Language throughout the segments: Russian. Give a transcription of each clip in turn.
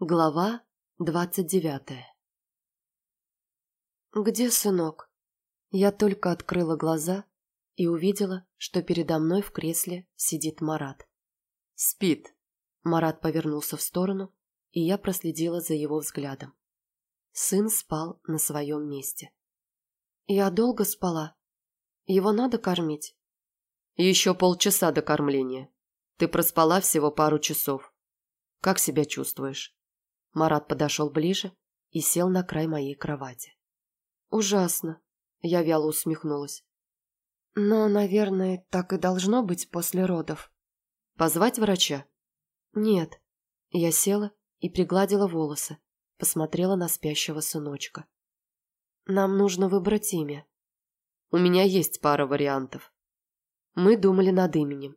Глава двадцать девятая «Где сынок?» Я только открыла глаза и увидела, что передо мной в кресле сидит Марат. «Спит». Марат повернулся в сторону, и я проследила за его взглядом. Сын спал на своем месте. «Я долго спала. Его надо кормить?» «Еще полчаса до кормления. Ты проспала всего пару часов. Как себя чувствуешь?» Марат подошел ближе и сел на край моей кровати. «Ужасно», — я вяло усмехнулась. «Но, наверное, так и должно быть после родов». «Позвать врача?» «Нет». Я села и пригладила волосы, посмотрела на спящего сыночка. «Нам нужно выбрать имя». «У меня есть пара вариантов». Мы думали над именем.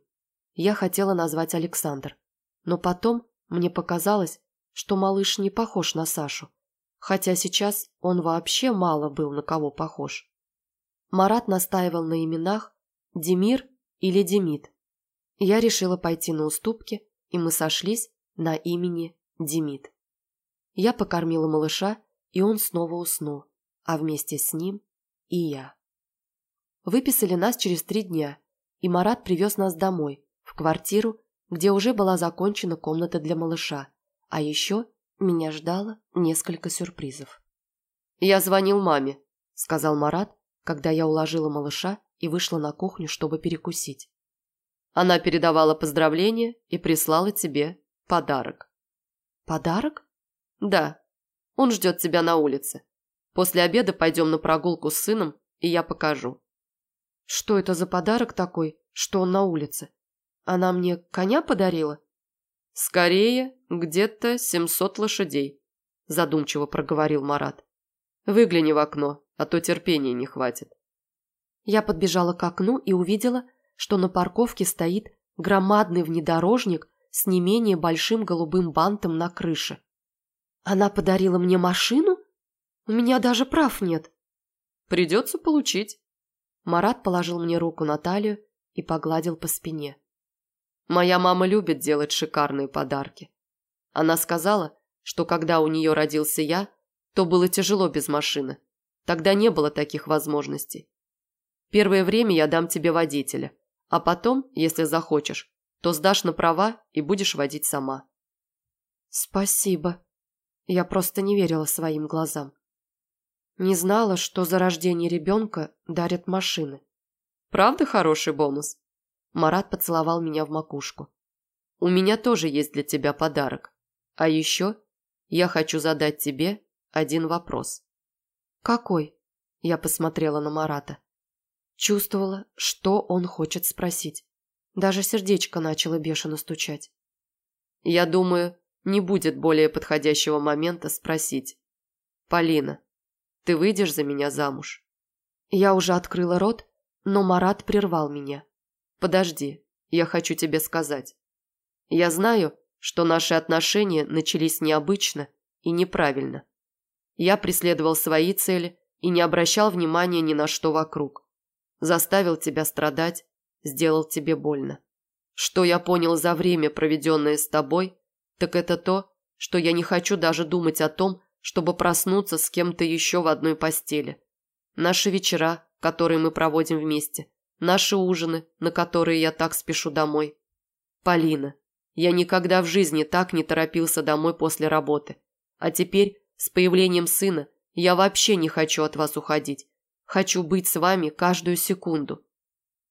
Я хотела назвать Александр, но потом мне показалось, что малыш не похож на Сашу, хотя сейчас он вообще мало был на кого похож. Марат настаивал на именах Демир или Демид. Я решила пойти на уступки, и мы сошлись на имени Демид. Я покормила малыша, и он снова уснул, а вместе с ним и я. Выписали нас через три дня, и Марат привез нас домой, в квартиру, где уже была закончена комната для малыша, а еще меня ждало несколько сюрпризов. «Я звонил маме», — сказал Марат, когда я уложила малыша и вышла на кухню, чтобы перекусить. Она передавала поздравления и прислала тебе подарок. «Подарок?» «Да. Он ждет тебя на улице. После обеда пойдем на прогулку с сыном, и я покажу». «Что это за подарок такой, что он на улице? Она мне коня подарила?» «Скорее, где-то семьсот лошадей», – задумчиво проговорил Марат. «Выгляни в окно, а то терпения не хватит». Я подбежала к окну и увидела, что на парковке стоит громадный внедорожник с не менее большим голубым бантом на крыше. Она подарила мне машину? У меня даже прав нет. Придется получить. Марат положил мне руку на талию и погладил по спине. Моя мама любит делать шикарные подарки. Она сказала, что когда у нее родился я, то было тяжело без машины. Тогда не было таких возможностей. Первое время я дам тебе водителя, а потом, если захочешь, то сдашь на права и будешь водить сама. Спасибо. Я просто не верила своим глазам. Не знала, что за рождение ребенка дарят машины. Правда хороший бонус? Марат поцеловал меня в макушку. «У меня тоже есть для тебя подарок. А еще я хочу задать тебе один вопрос». «Какой?» Я посмотрела на Марата. Чувствовала, что он хочет спросить. Даже сердечко начало бешено стучать. «Я думаю, не будет более подходящего момента спросить. Полина, ты выйдешь за меня замуж?» Я уже открыла рот, но Марат прервал меня. Подожди, я хочу тебе сказать. Я знаю, что наши отношения начались необычно и неправильно. Я преследовал свои цели и не обращал внимания ни на что вокруг. Заставил тебя страдать, сделал тебе больно. Что я понял за время, проведенное с тобой, так это то, что я не хочу даже думать о том, чтобы проснуться с кем-то еще в одной постели. Наши вечера, которые мы проводим вместе, Наши ужины, на которые я так спешу домой. Полина, я никогда в жизни так не торопился домой после работы. А теперь, с появлением сына, я вообще не хочу от вас уходить. Хочу быть с вами каждую секунду.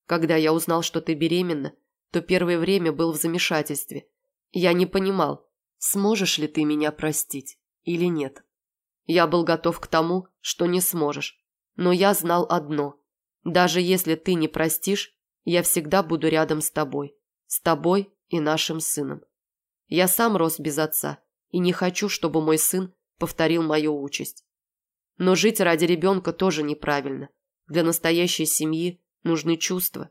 Когда я узнал, что ты беременна, то первое время был в замешательстве. Я не понимал, сможешь ли ты меня простить или нет. Я был готов к тому, что не сможешь. Но я знал одно. Даже если ты не простишь, я всегда буду рядом с тобой. С тобой и нашим сыном. Я сам рос без отца и не хочу, чтобы мой сын повторил мою участь. Но жить ради ребенка тоже неправильно. Для настоящей семьи нужны чувства.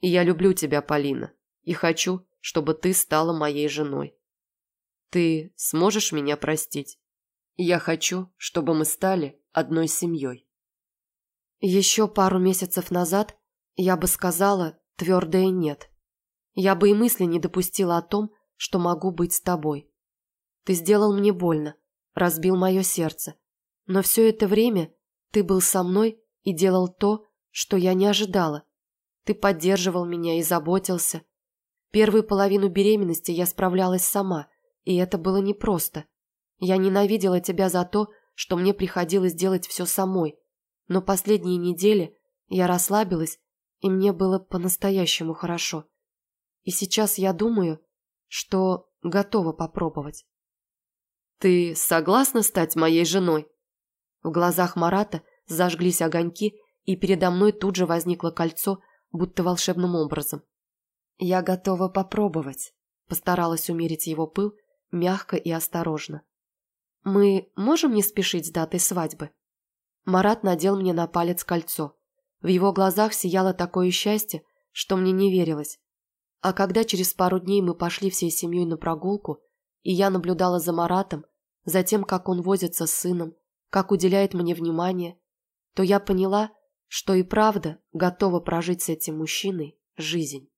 И я люблю тебя, Полина, и хочу, чтобы ты стала моей женой. Ты сможешь меня простить? Я хочу, чтобы мы стали одной семьей. Еще пару месяцев назад я бы сказала твердое «нет». Я бы и мысли не допустила о том, что могу быть с тобой. Ты сделал мне больно, разбил мое сердце. Но все это время ты был со мной и делал то, что я не ожидала. Ты поддерживал меня и заботился. Первую половину беременности я справлялась сама, и это было непросто. Я ненавидела тебя за то, что мне приходилось делать все самой, но последние недели я расслабилась, и мне было по-настоящему хорошо. И сейчас я думаю, что готова попробовать. «Ты согласна стать моей женой?» В глазах Марата зажглись огоньки, и передо мной тут же возникло кольцо, будто волшебным образом. «Я готова попробовать», – постаралась умерить его пыл, мягко и осторожно. «Мы можем не спешить с датой свадьбы?» Марат надел мне на палец кольцо. В его глазах сияло такое счастье, что мне не верилось. А когда через пару дней мы пошли всей семьей на прогулку, и я наблюдала за Маратом, за тем, как он возится с сыном, как уделяет мне внимание, то я поняла, что и правда готова прожить с этим мужчиной жизнь.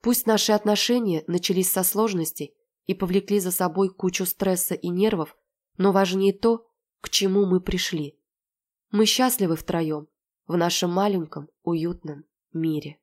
Пусть наши отношения начались со сложностей и повлекли за собой кучу стресса и нервов, но важнее то, к чему мы пришли. Мы счастливы втроем в нашем маленьком уютном мире.